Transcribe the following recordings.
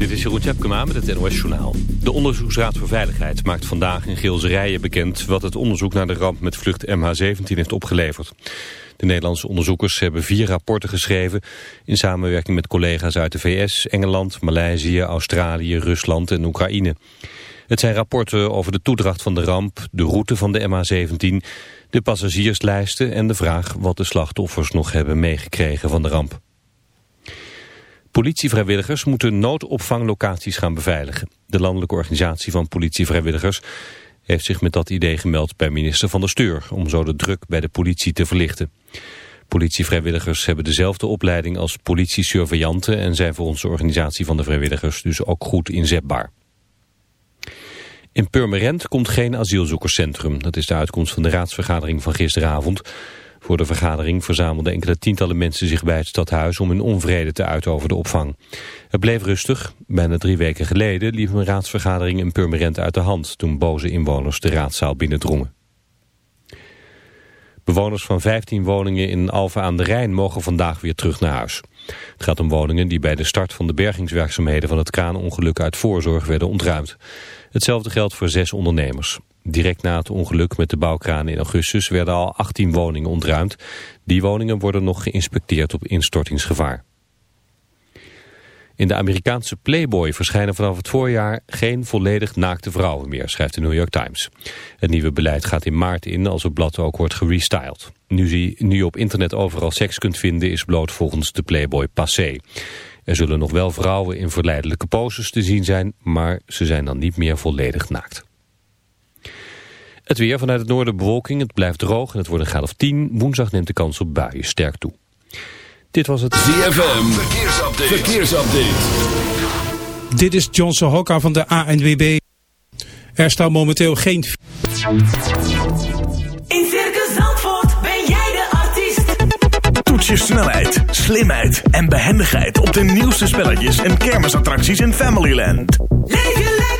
Dit is Jeroen Tjepkema met het NOS Journaal. De Onderzoeksraad voor Veiligheid maakt vandaag in Geelserijen bekend... wat het onderzoek naar de ramp met vlucht MH17 heeft opgeleverd. De Nederlandse onderzoekers hebben vier rapporten geschreven... in samenwerking met collega's uit de VS, Engeland, Maleisië, Australië, Rusland en Oekraïne. Het zijn rapporten over de toedracht van de ramp, de route van de MH17... de passagierslijsten en de vraag wat de slachtoffers nog hebben meegekregen van de ramp. Politievrijwilligers moeten noodopvanglocaties gaan beveiligen. De landelijke organisatie van politievrijwilligers heeft zich met dat idee gemeld bij minister Van der Steur... om zo de druk bij de politie te verlichten. Politievrijwilligers hebben dezelfde opleiding als politiesurveillanten... en zijn voor onze organisatie van de vrijwilligers dus ook goed inzetbaar. In Purmerend komt geen asielzoekerscentrum. Dat is de uitkomst van de raadsvergadering van gisteravond... Voor de vergadering verzamelden enkele tientallen mensen zich bij het stadhuis om hun onvrede te uiten over de opvang. Het bleef rustig. Bijna drie weken geleden liep een raadsvergadering in Purmerend uit de hand toen boze inwoners de raadzaal binnendrongen. Bewoners van 15 woningen in Alphen aan de Rijn mogen vandaag weer terug naar huis. Het gaat om woningen die bij de start van de bergingswerkzaamheden van het kraanongeluk uit voorzorg werden ontruimd. Hetzelfde geldt voor zes ondernemers. Direct na het ongeluk met de bouwkraan in augustus werden al 18 woningen ontruimd. Die woningen worden nog geïnspecteerd op instortingsgevaar. In de Amerikaanse Playboy verschijnen vanaf het voorjaar geen volledig naakte vrouwen meer, schrijft de New York Times. Het nieuwe beleid gaat in maart in als het blad ook wordt gerestyled. Nu, nu op internet overal seks kunt vinden is bloot volgens de Playboy passé. Er zullen nog wel vrouwen in verleidelijke poses te zien zijn, maar ze zijn dan niet meer volledig naakt. Het weer vanuit het noorden bewolking, het blijft droog en het wordt een graad of 10. Woensdag neemt de kans op buien sterk toe. Dit was het ZFM, verkeersupdate. verkeersupdate. Dit is Johnson Hokka van de ANWB. Er staat momenteel geen... In Circus Zandvoort ben jij de artiest. Toets je snelheid, slimheid en behendigheid op de nieuwste spelletjes en kermisattracties in Familyland. Leef je lekker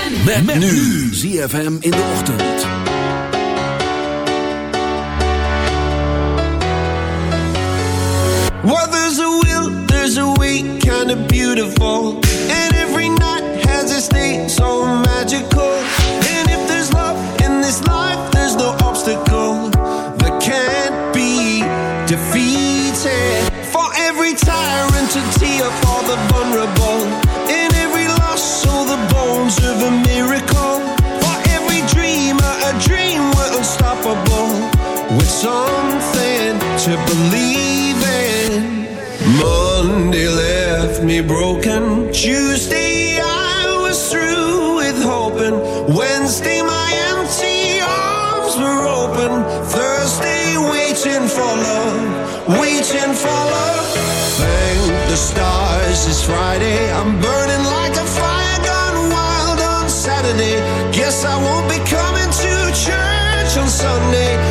Met, met nu ZFM in de ochtend. Well, there's a will, there's a way, kind of beautiful. And every night has a state so magical. And if there's love in this life, there's no obstacle that can't be defeated. For every tyrant to tear for the vulnerable. In every loss, so bones of a miracle. For every dreamer, a dream we're unstoppable. With something to believe in. Monday left me broken. Tuesday I was through with hoping. Wednesday my empty arms were open. Thursday waiting for love, waiting for love. Thank the stars it's Friday. I'm burning Sunday.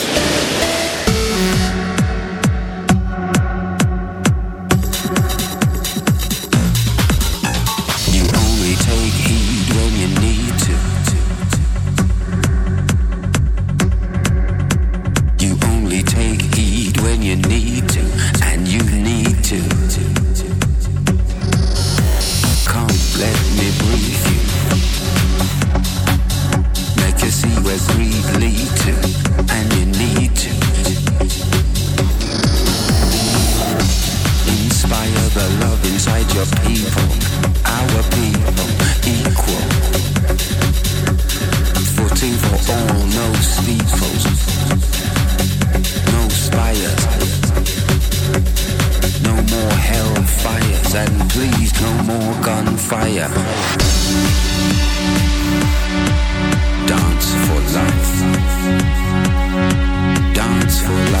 fire. Dance for life. Dance for life.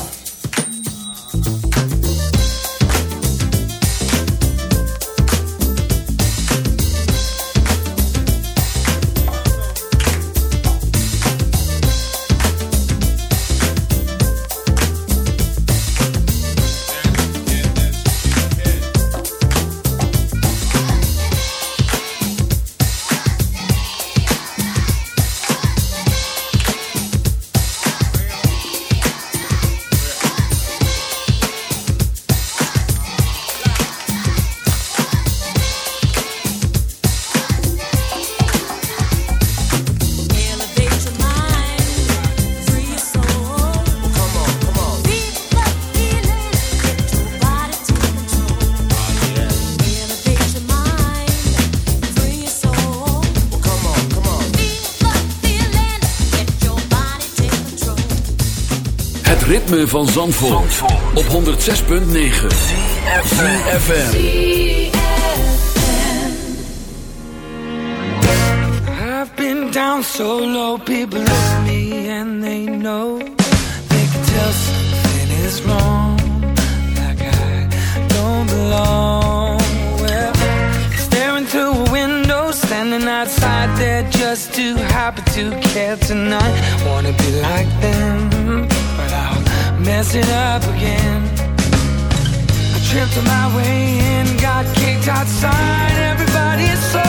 Ritme van Zandvoort, op 106.9 FM. I've been down so low, people look me and they know they can tell something is wrong, like I don't belong. Well, staring through a window, standing outside there just too happy to care tonight. Wanna be like them, mess it up again. I tripped on my way in, got kicked outside. Everybody's so,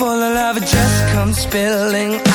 full of love, it just comes spilling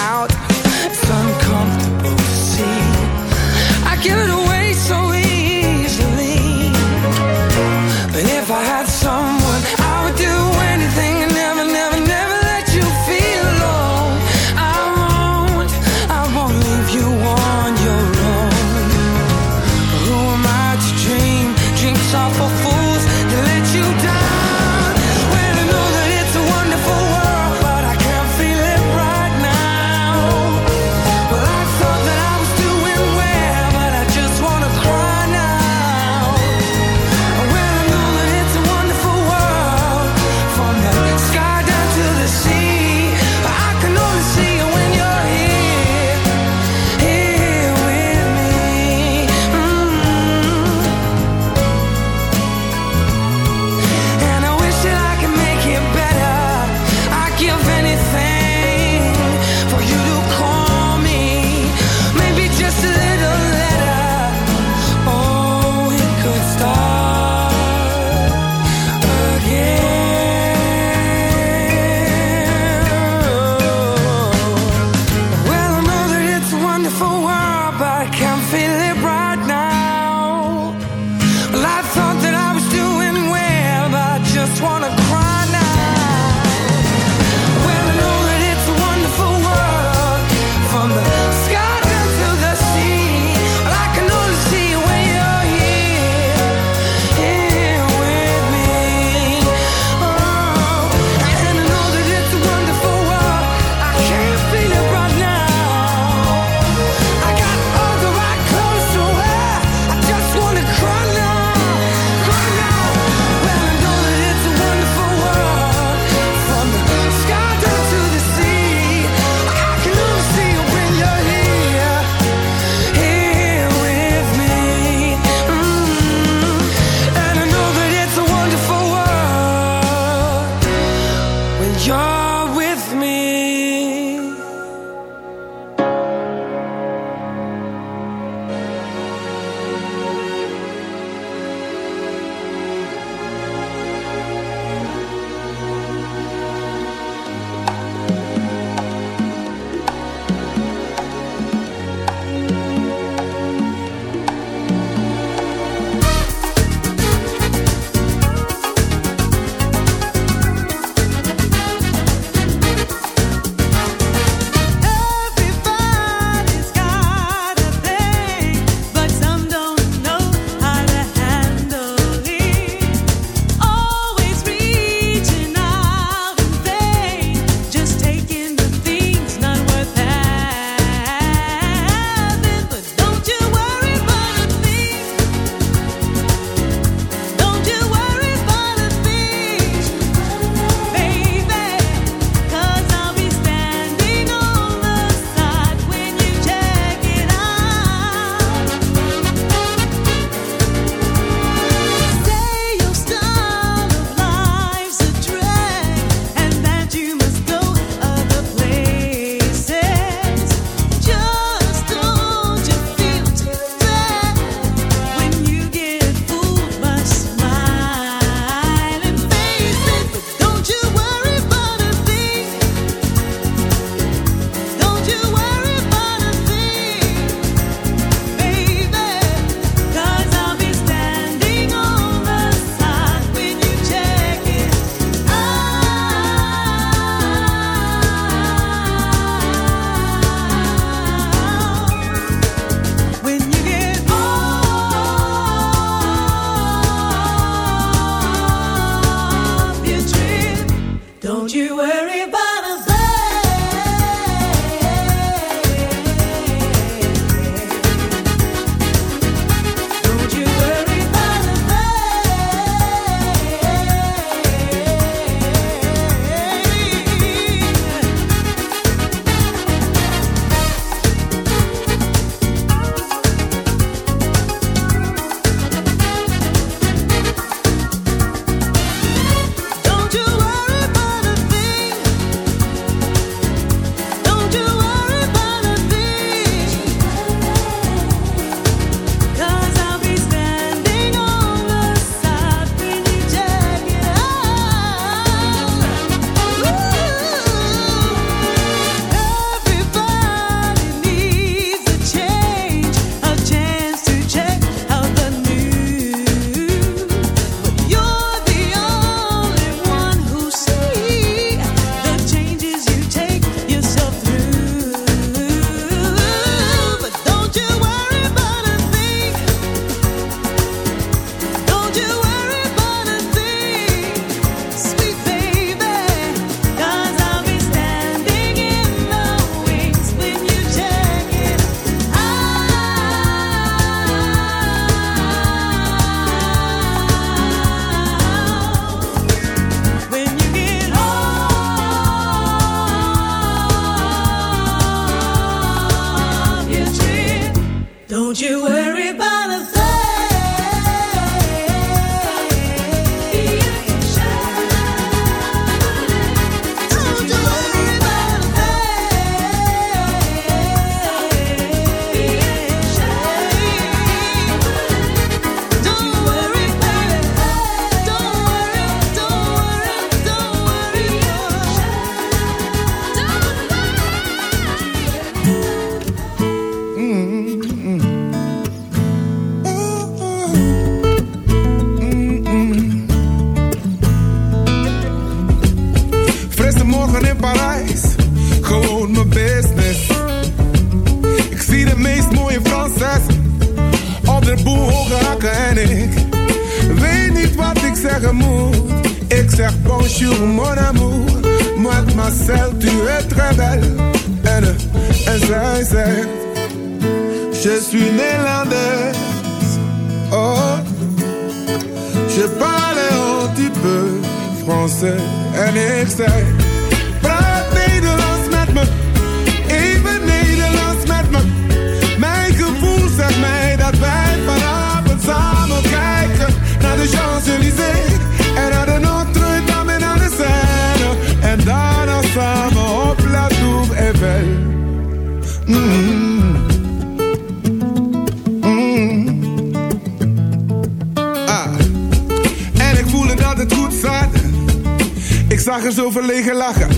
verlegen lachen.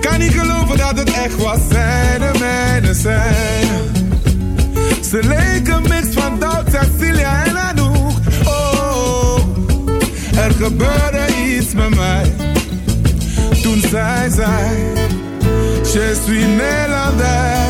Kan niet geloven dat het echt was, zij de mijne zijn. Ze leken mix van Doud, Cecilia en Anouk. Oh, oh, er gebeurde iets met mij. Toen zij zei, je suis Nederlander.